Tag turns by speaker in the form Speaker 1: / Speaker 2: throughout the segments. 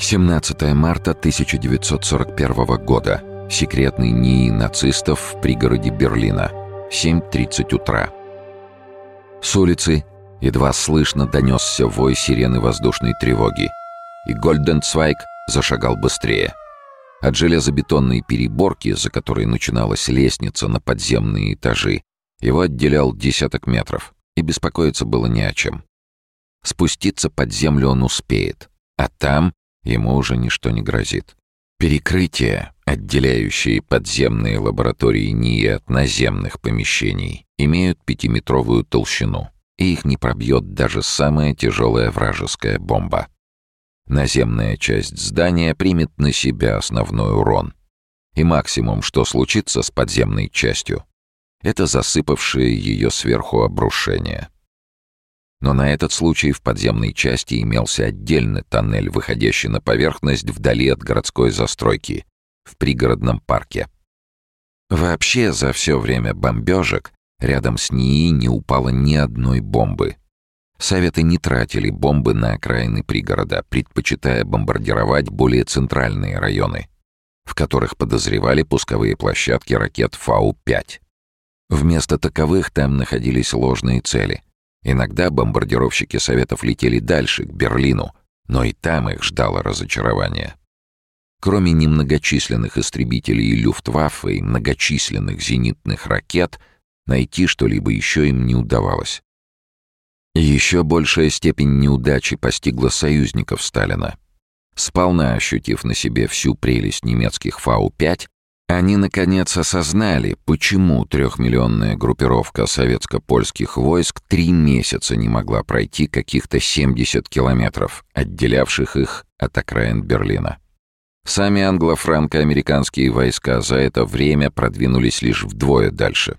Speaker 1: 17 марта 1941 года. Секретный НИИ нацистов в пригороде Берлина. 7.30 утра. С улицы едва слышно донесся вой сирены воздушной тревоги, и Гольденцвайг зашагал быстрее. От железобетонной переборки, за которой начиналась лестница на подземные этажи, его отделял десяток метров, и беспокоиться было не о чем. Спуститься под землю он успеет, а там ему уже ничто не грозит. Перекрытия, отделяющие подземные лаборатории НИИ от наземных помещений, имеют пятиметровую толщину, и их не пробьет даже самая тяжелая вражеская бомба. Наземная часть здания примет на себя основной урон. И максимум, что случится с подземной частью, это засыпавшее ее сверху обрушение. Но на этот случай в подземной части имелся отдельный тоннель, выходящий на поверхность вдали от городской застройки, в пригородном парке. Вообще, за все время бомбежек рядом с НИИ не упало ни одной бомбы. Советы не тратили бомбы на окраины пригорода, предпочитая бомбардировать более центральные районы, в которых подозревали пусковые площадки ракет Фау-5. Вместо таковых там находились ложные цели — Иногда бомбардировщики Советов летели дальше, к Берлину, но и там их ждало разочарование. Кроме немногочисленных истребителей Люфтваффе и многочисленных зенитных ракет, найти что-либо еще им не удавалось. Еще большая степень неудачи постигла союзников Сталина. Сполна ощутив на себе всю прелесть немецких Фау-5, они, наконец, осознали, почему трехмиллионная группировка советско-польских войск три месяца не могла пройти каких-то 70 километров, отделявших их от окраин Берлина. Сами англо-франко-американские войска за это время продвинулись лишь вдвое дальше.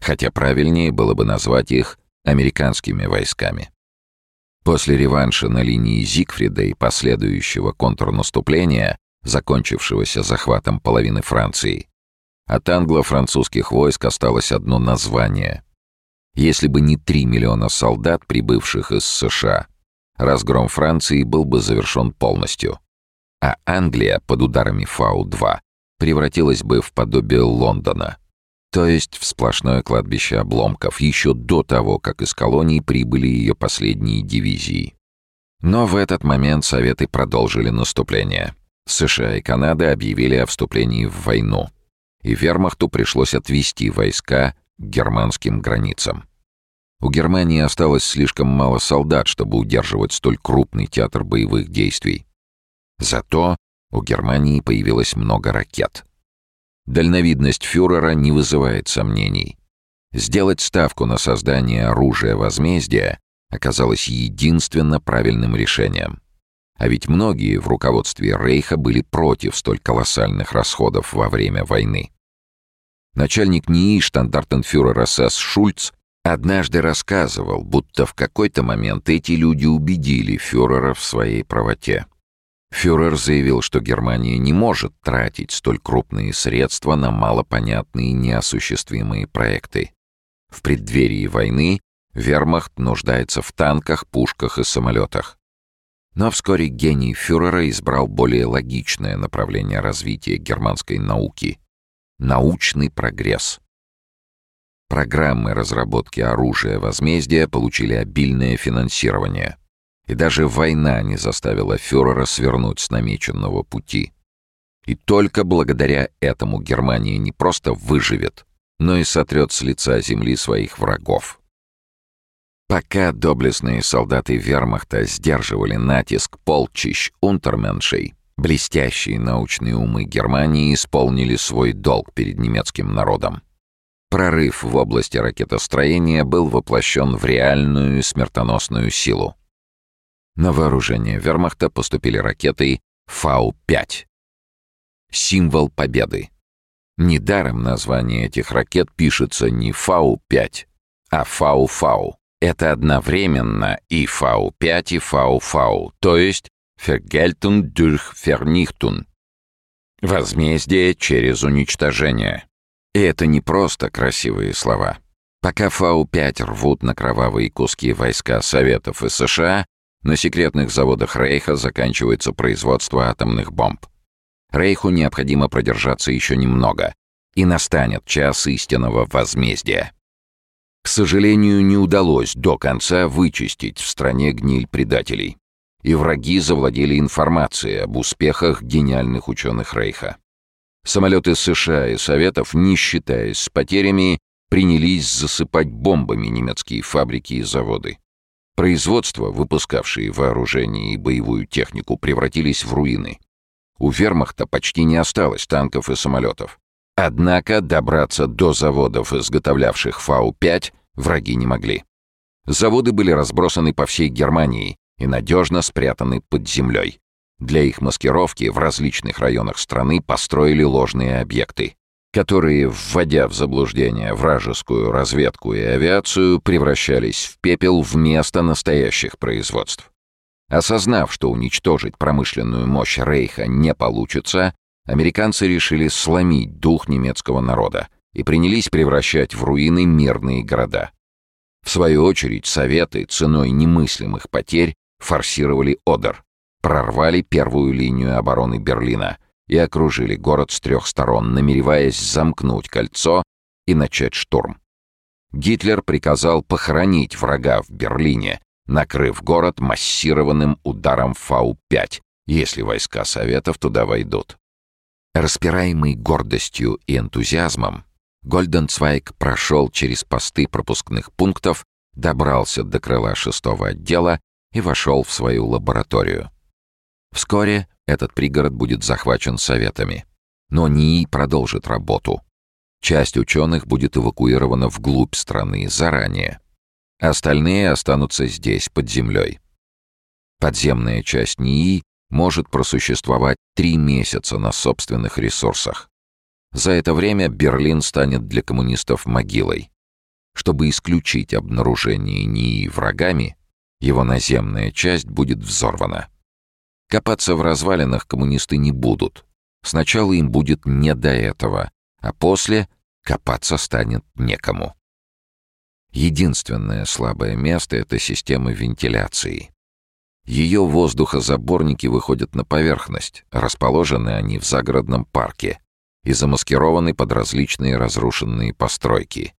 Speaker 1: Хотя правильнее было бы назвать их американскими войсками. После реванша на линии Зигфрида и последующего контрнаступления закончившегося захватом половины Франции. От англо-французских войск осталось одно название. Если бы не три миллиона солдат, прибывших из США, разгром Франции был бы завершен полностью. А Англия под ударами Фау-2 превратилась бы в подобие Лондона, то есть в сплошное кладбище обломков еще до того, как из колоний прибыли ее последние дивизии. Но в этот момент Советы продолжили наступление. США и Канада объявили о вступлении в войну, и вермахту пришлось отвести войска к германским границам. У Германии осталось слишком мало солдат, чтобы удерживать столь крупный театр боевых действий. Зато у Германии появилось много ракет. Дальновидность фюрера не вызывает сомнений. Сделать ставку на создание оружия возмездия оказалось единственно правильным решением. А ведь многие в руководстве Рейха были против столь колоссальных расходов во время войны. Начальник НИИ штандартенфюрер СС Шульц однажды рассказывал, будто в какой-то момент эти люди убедили фюрера в своей правоте. Фюрер заявил, что Германия не может тратить столь крупные средства на малопонятные неосуществимые проекты. В преддверии войны вермахт нуждается в танках, пушках и самолетах. Но вскоре гений фюрера избрал более логичное направление развития германской науки — научный прогресс. Программы разработки оружия возмездия получили обильное финансирование. И даже война не заставила фюрера свернуть с намеченного пути. И только благодаря этому Германия не просто выживет, но и сотрет с лица земли своих врагов. Пока доблестные солдаты вермахта сдерживали натиск полчищ унтерменшей, блестящие научные умы Германии исполнили свой долг перед немецким народом. Прорыв в области ракетостроения был воплощен в реальную смертоносную силу. На вооружение вермахта поступили ракеты Фау-5. Символ победы. Недаром название этих ракет пишется не Фау-5, а Фау-Фау. Это одновременно и V5, и VV, то есть Vergeltung durch Vernichtung. Возмездие через уничтожение. И это не просто красивые слова. Пока Фау-5 рвут на кровавые куски войска Советов и США, На секретных заводах Рейха заканчивается производство атомных бомб. Рейху необходимо продержаться еще немного, и настанет час истинного возмездия. К сожалению, не удалось до конца вычистить в стране гниль предателей. И враги завладели информацией об успехах гениальных ученых Рейха. Самолеты США и Советов, не считаясь с потерями, принялись засыпать бомбами немецкие фабрики и заводы. Производства, выпускавшие вооружение и боевую технику, превратились в руины. У вермахта почти не осталось танков и самолетов. Однако добраться до заводов, изготовлявших Фау-5, враги не могли. Заводы были разбросаны по всей Германии и надежно спрятаны под землей. Для их маскировки в различных районах страны построили ложные объекты, которые, вводя в заблуждение вражескую разведку и авиацию, превращались в пепел вместо настоящих производств. Осознав, что уничтожить промышленную мощь Рейха не получится, американцы решили сломить дух немецкого народа и принялись превращать в руины мирные города. В свою очередь, Советы ценой немыслимых потерь форсировали Одер, прорвали первую линию обороны Берлина и окружили город с трех сторон, намереваясь замкнуть кольцо и начать штурм. Гитлер приказал похоронить врага в Берлине, накрыв город массированным ударом Фау-5, если войска Советов туда войдут. Распираемый гордостью и энтузиазмом, Гольденцвайг прошел через посты пропускных пунктов, добрался до крыла шестого отдела и вошел в свою лабораторию. Вскоре этот пригород будет захвачен советами. Но НИИ продолжит работу. Часть ученых будет эвакуирована вглубь страны заранее. Остальные останутся здесь, под землей. Подземная часть НИИ может просуществовать три месяца на собственных ресурсах. За это время Берлин станет для коммунистов могилой. Чтобы исключить обнаружение НИИ врагами, его наземная часть будет взорвана. Копаться в развалинах коммунисты не будут. Сначала им будет не до этого, а после копаться станет некому. Единственное слабое место — это система вентиляции. Ее воздухозаборники выходят на поверхность, расположены они в загородном парке и замаскированы под различные разрушенные постройки.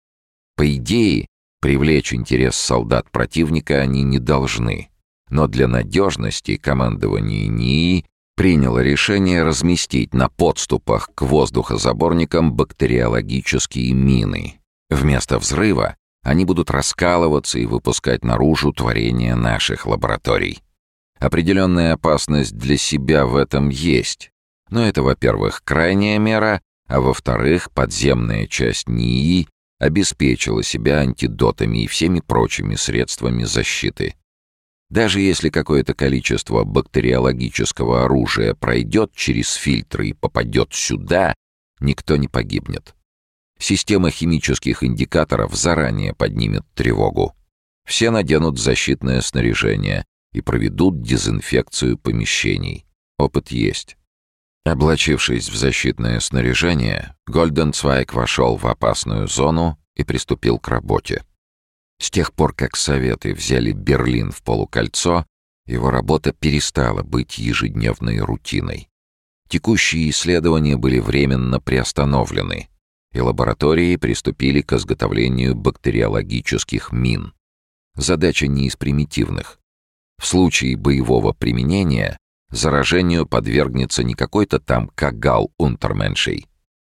Speaker 1: По идее, привлечь интерес солдат противника они не должны, но для надежности командование НИИ приняло решение разместить на подступах к воздухозаборникам бактериологические мины. Вместо взрыва они будут раскалываться и выпускать наружу творения наших лабораторий. Определенная опасность для себя в этом есть. Но это, во-первых, крайняя мера, а во-вторых, подземная часть НИИ обеспечила себя антидотами и всеми прочими средствами защиты. Даже если какое-то количество бактериологического оружия пройдет через фильтры и попадет сюда, никто не погибнет. Система химических индикаторов заранее поднимет тревогу. Все наденут защитное снаряжение, и проведут дезинфекцию помещений. Опыт есть. Облачившись в защитное снаряжение, Гольденцвайк вошел в опасную зону и приступил к работе. С тех пор, как Советы взяли Берлин в полукольцо, его работа перестала быть ежедневной рутиной. Текущие исследования были временно приостановлены, и лаборатории приступили к изготовлению бактериологических мин. Задача не из примитивных. В случае боевого применения заражению подвергнется не какой-то там кагал унтерменшей,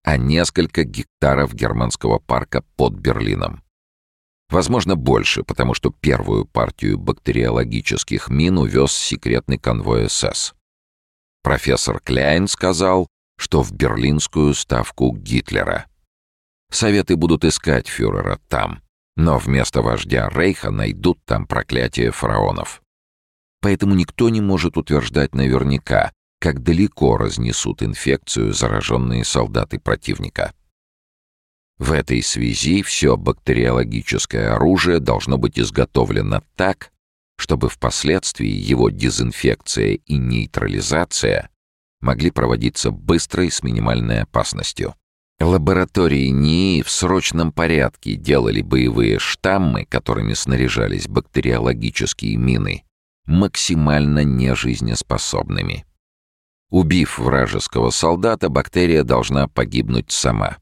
Speaker 1: а несколько гектаров германского парка под Берлином. Возможно, больше, потому что первую партию бактериологических мин увез секретный конвой СС. Профессор Кляйн сказал, что в берлинскую ставку Гитлера. Советы будут искать фюрера там, но вместо вождя Рейха найдут там проклятие фараонов поэтому никто не может утверждать наверняка, как далеко разнесут инфекцию зараженные солдаты противника. В этой связи все бактериологическое оружие должно быть изготовлено так, чтобы впоследствии его дезинфекция и нейтрализация могли проводиться быстро и с минимальной опасностью. Лаборатории НИИ в срочном порядке делали боевые штаммы, которыми снаряжались бактериологические мины, максимально нежизнеспособными. Убив вражеского солдата, бактерия должна погибнуть сама.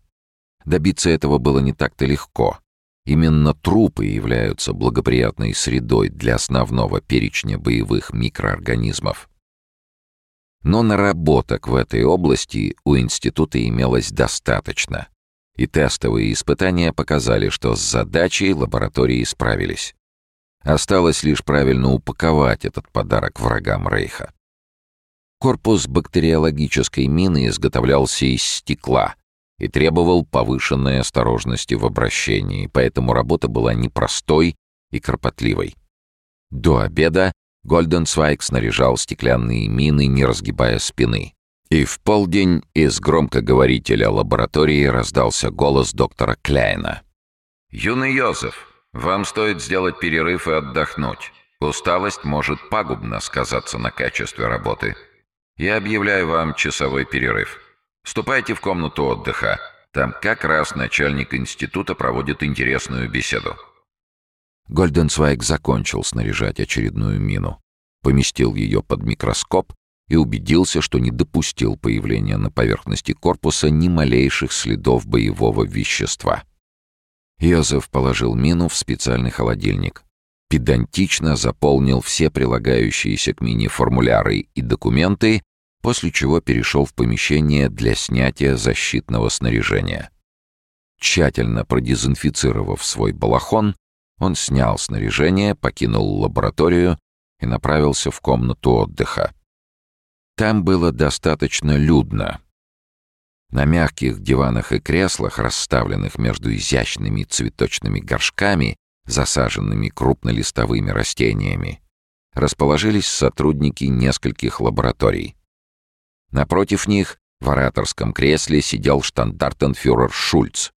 Speaker 1: Добиться этого было не так-то легко. Именно трупы являются благоприятной средой для основного перечня боевых микроорганизмов. Но наработок в этой области у института имелось достаточно, и тестовые испытания показали, что с задачей лаборатории справились. Осталось лишь правильно упаковать этот подарок врагам Рейха. Корпус бактериологической мины изготовлялся из стекла и требовал повышенной осторожности в обращении, поэтому работа была непростой и кропотливой. До обеда Гольденсвайк снаряжал стеклянные мины, не разгибая спины. И в полдень из громкоговорителя лаборатории раздался голос доктора Кляйна.
Speaker 2: «Юный Йозеф, вам стоит сделать перерыв и отдохнуть. Усталость может пагубно сказаться на качестве работы. Я объявляю вам часовой перерыв. Ступайте в комнату отдыха. Там как раз начальник института проводит интересную беседу».
Speaker 1: Гольденсвайк закончил снаряжать очередную мину, поместил ее под микроскоп и убедился, что не допустил появления на поверхности корпуса ни малейших следов боевого вещества. Йозеф положил мину в специальный холодильник, педантично заполнил все прилагающиеся к мине формуляры и документы, после чего перешел в помещение для снятия защитного снаряжения. Тщательно продезинфицировав свой балахон, он снял снаряжение, покинул лабораторию и направился в комнату отдыха. Там было достаточно людно. На мягких диванах и креслах, расставленных между изящными цветочными горшками, засаженными крупнолистовыми растениями, расположились сотрудники нескольких лабораторий. Напротив них в ораторском кресле сидел штандартенфюрер Шульц,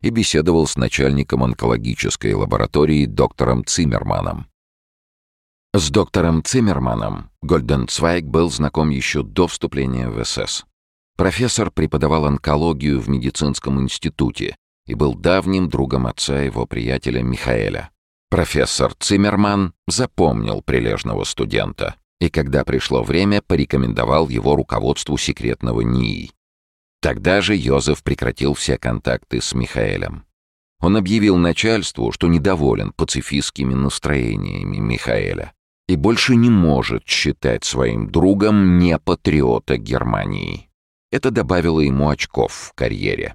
Speaker 1: и беседовал с начальником онкологической лаборатории доктором Циммерманом. С доктором Циммерманом Гольденцвайг был знаком еще до вступления в СС. Профессор преподавал онкологию в медицинском институте и был давним другом отца его приятеля Михаэля. Профессор Циммерман запомнил прилежного студента и, когда пришло время, порекомендовал его руководству секретного НИИ. Тогда же Йозеф прекратил все контакты с Михаэлем. Он объявил начальству, что недоволен пацифистскими настроениями Михаэля и больше не может считать своим другом не патриота Германии. Это добавило ему очков в карьере.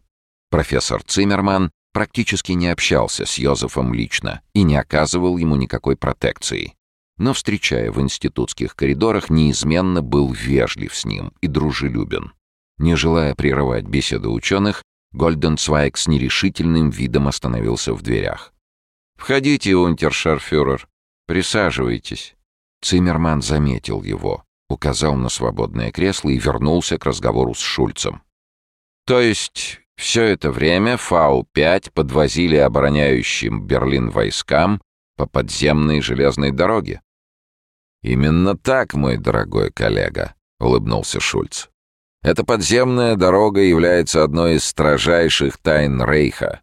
Speaker 1: Профессор Циммерман практически не общался с Йозефом лично и не оказывал ему никакой протекции. Но, встречая в институтских коридорах, неизменно был вежлив с ним и дружелюбен. Не желая прерывать беседу ученых, Гольденцвайк с нерешительным видом остановился в дверях. «Входите, унтершарфюрер. Присаживайтесь». Циммерман заметил его, указал на свободное кресло и вернулся к разговору с Шульцем. «То есть все это время Фау-5 подвозили обороняющим Берлин войскам по подземной железной дороге?» «Именно так, мой дорогой коллега», — улыбнулся Шульц. Эта подземная дорога является одной из строжайших тайн Рейха.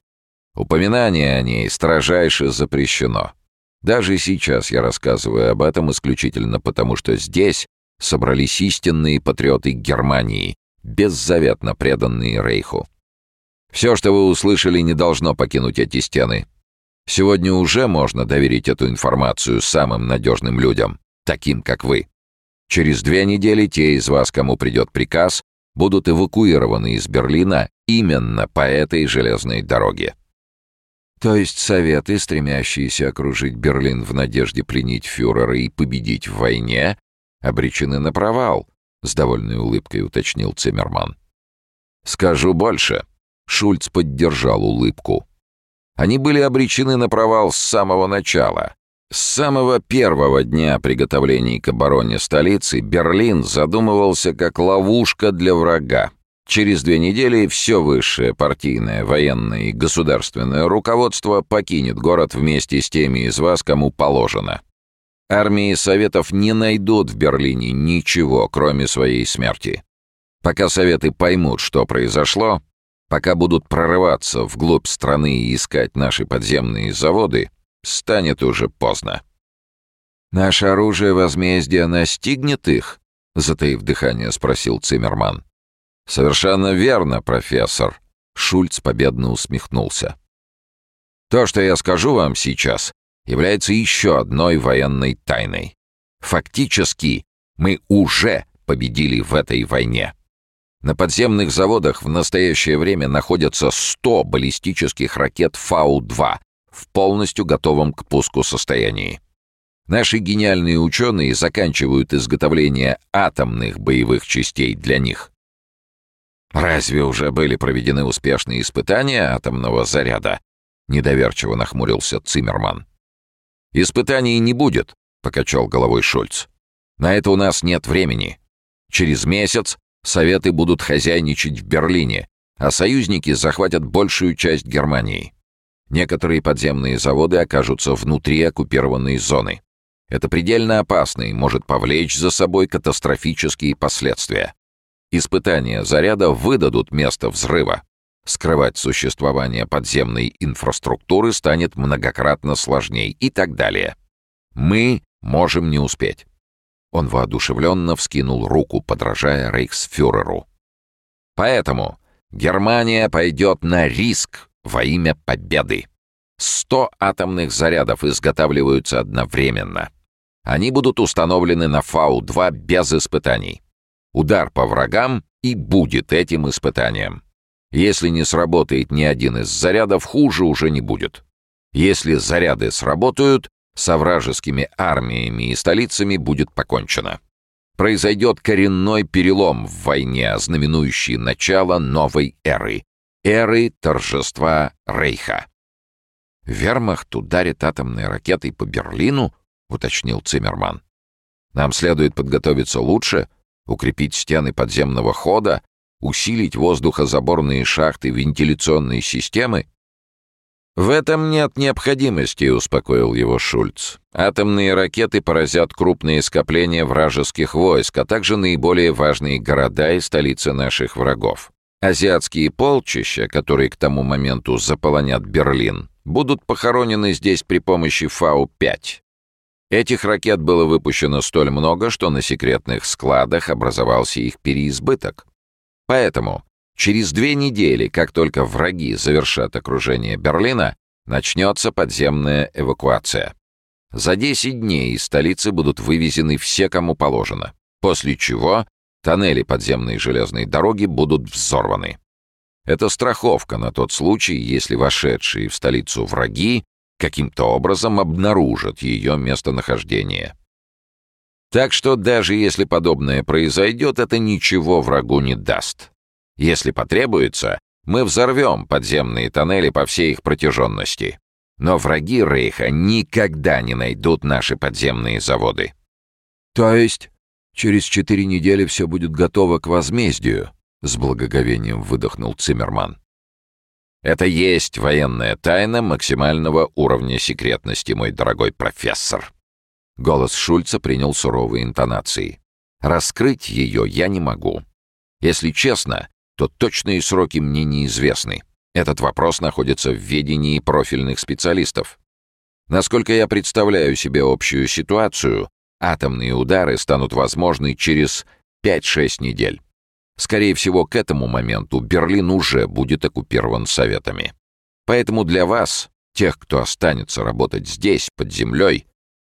Speaker 1: Упоминание о ней строжайше запрещено. Даже сейчас я рассказываю об этом исключительно потому, что здесь собрались истинные патриоты Германии, беззаветно преданные Рейху. Все, что вы услышали, не должно покинуть эти стены. Сегодня уже можно доверить эту информацию самым надежным людям, таким как вы. Через две недели те из вас, кому придет приказ, будут эвакуированы из Берлина именно по этой железной дороге. То есть советы, стремящиеся окружить Берлин в надежде пленить фюрера и победить в войне, обречены на провал, с довольной улыбкой уточнил Циммерман. Скажу больше. Шульц поддержал улыбку. Они были обречены на провал с самого начала. С самого первого дня приготовлений к обороне столицы Берлин задумывался как ловушка для врага. Через две недели все высшее партийное, военное и государственное руководство покинет город вместе с теми из вас, кому положено. Армии Советов не найдут в Берлине ничего, кроме своей смерти. Пока Советы поймут, что произошло, пока будут прорываться вглубь страны и искать наши подземные заводы — станет уже поздно. «Наше оружие возмездия настигнет их?» — затаив дыхание, спросил Циммерман. «Совершенно верно, профессор», — Шульц победно усмехнулся. «То, что я скажу вам сейчас, является еще одной военной тайной. Фактически, мы уже победили в этой войне. На подземных заводах в настоящее время находятся 100 баллистических ракет Фау-2 в полностью готовом к пуску состоянии. Наши гениальные ученые заканчивают изготовление атомных боевых частей для них. «Разве уже были проведены успешные испытания атомного заряда?» — недоверчиво нахмурился Циммерман. «Испытаний не будет», — покачал головой Шульц. «На это у нас нет времени. Через месяц Советы будут хозяйничать в Берлине, а союзники захватят большую часть Германии. Некоторые подземные заводы окажутся внутри оккупированной зоны. Это предельно опасно и может повлечь за собой катастрофические последствия. Испытания заряда выдадут место взрыва. Скрывать существование подземной инфраструктуры станет многократно сложнее и так далее. Мы можем не успеть. Он воодушевленно вскинул руку, подражая рейхсфюреру. Поэтому Германия пойдет на риск во имя победы. Сто атомных зарядов изготавливаются одновременно. Они будут установлены на Фау-2 без испытаний. Удар по врагам и будет этим испытанием. Если не сработает ни один из зарядов, хуже уже не будет. Если заряды сработают, со вражескими армиями и столицами будет покончено. Произойдет коренной перелом в войне, знаменующий начало новой эры. Эры торжества Рейха. «Вермахт ударит атомной ракетой по Берлину?» — уточнил Циммерман. «Нам следует подготовиться лучше, укрепить стены подземного хода, усилить воздухозаборные шахты, вентиляционные системы «В этом нет необходимости», — успокоил его Шульц. «Атомные ракеты поразят крупные скопления вражеских войск, а также наиболее важные города и столицы наших врагов. Азиатские полчища, которые к тому моменту заполонят Берлин, будут похоронены здесь при помощи Фау-5. Этих ракет было выпущено столь много, что на секретных складах образовался их переизбыток. Поэтому Через две недели, как только враги завершат окружение Берлина, начнется подземная эвакуация. За 10 дней из столицы будут вывезены все, кому положено, после чего тоннели подземной железной дороги будут взорваны. Это страховка на тот случай, если вошедшие в столицу враги каким-то образом обнаружат ее местонахождение. Так что даже если подобное произойдет, это ничего врагу не даст. Если потребуется, мы взорвем подземные тоннели по всей их протяженности. Но враги Рейха никогда не найдут наши подземные заводы. То есть через четыре недели все будет готово к возмездию? С благоговением выдохнул Циммерман.
Speaker 2: Это есть военная тайна максимального уровня секретности, мой дорогой профессор.
Speaker 1: Голос Шульца принял суровые интонации. Раскрыть ее я не могу. Если честно, то точные сроки мне неизвестны. Этот вопрос находится в ведении профильных специалистов. Насколько я представляю себе общую ситуацию, атомные удары станут возможны через 5-6 недель. Скорее всего, к этому моменту Берлин уже будет оккупирован Советами. Поэтому для вас, тех, кто останется работать здесь, под землей,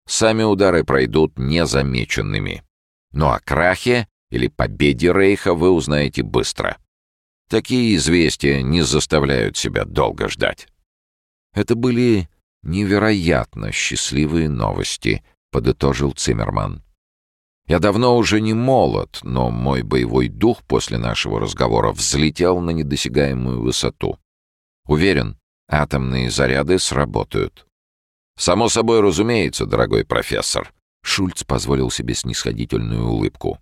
Speaker 1: сами удары пройдут незамеченными. Но о крахе или победе Рейха вы узнаете быстро. Такие известия не заставляют себя долго ждать. Это были невероятно счастливые новости, подытожил Циммерман. Я давно уже не молод, но мой боевой дух после нашего разговора взлетел на недосягаемую высоту. Уверен, атомные заряды сработают. Само собой разумеется, дорогой профессор. Шульц позволил себе снисходительную улыбку.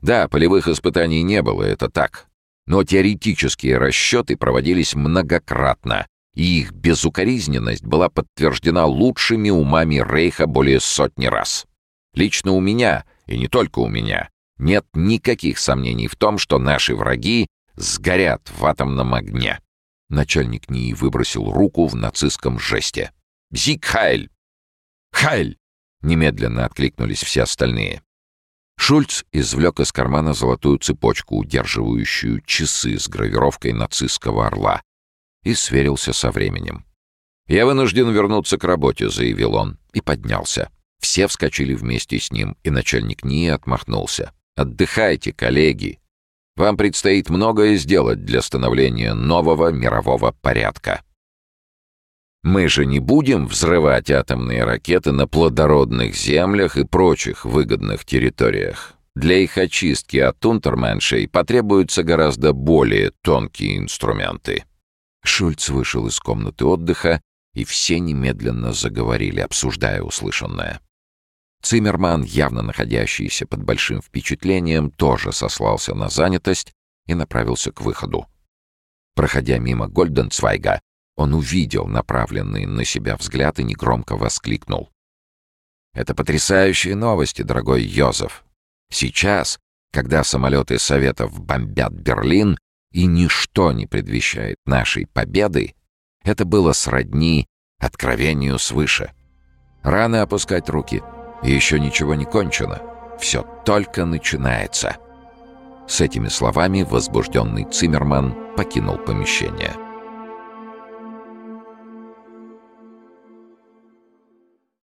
Speaker 1: Да, полевых испытаний не было, это так но теоретические расчеты проводились многократно, и их безукоризненность была подтверждена лучшими умами Рейха более сотни раз. Лично у меня, и не только у меня, нет никаких сомнений в том, что наши враги сгорят в атомном огне. Начальник НИИ выбросил руку в нацистском жесте. «Зиг Хайль!» «Хайль!» Немедленно откликнулись все остальные. Шульц извлек из кармана золотую цепочку, удерживающую часы с гравировкой нацистского орла, и сверился со временем. «Я вынужден вернуться к работе», — заявил он, и поднялся. Все вскочили вместе с ним, и начальник НИИ отмахнулся. «Отдыхайте, коллеги. Вам предстоит многое сделать для становления нового мирового порядка». Мы же не будем взрывать атомные ракеты на плодородных землях и прочих выгодных территориях. Для их очистки от унтерменшей потребуются гораздо более тонкие инструменты. Шульц вышел из комнаты отдыха, и все немедленно заговорили, обсуждая услышанное. Циммерман, явно находящийся под большим впечатлением, тоже сослался на занятость и направился к выходу. Проходя мимо Гольденцвайга, он увидел направленный на себя взгляд и негромко воскликнул. «Это потрясающие новости, дорогой Йозеф. Сейчас, когда самолеты Советов бомбят Берлин, и ничто не предвещает нашей победы, это было сродни откровению свыше. Рано опускать руки, еще ничего не кончено, все только начинается». С этими словами возбужденный Циммерман покинул помещение.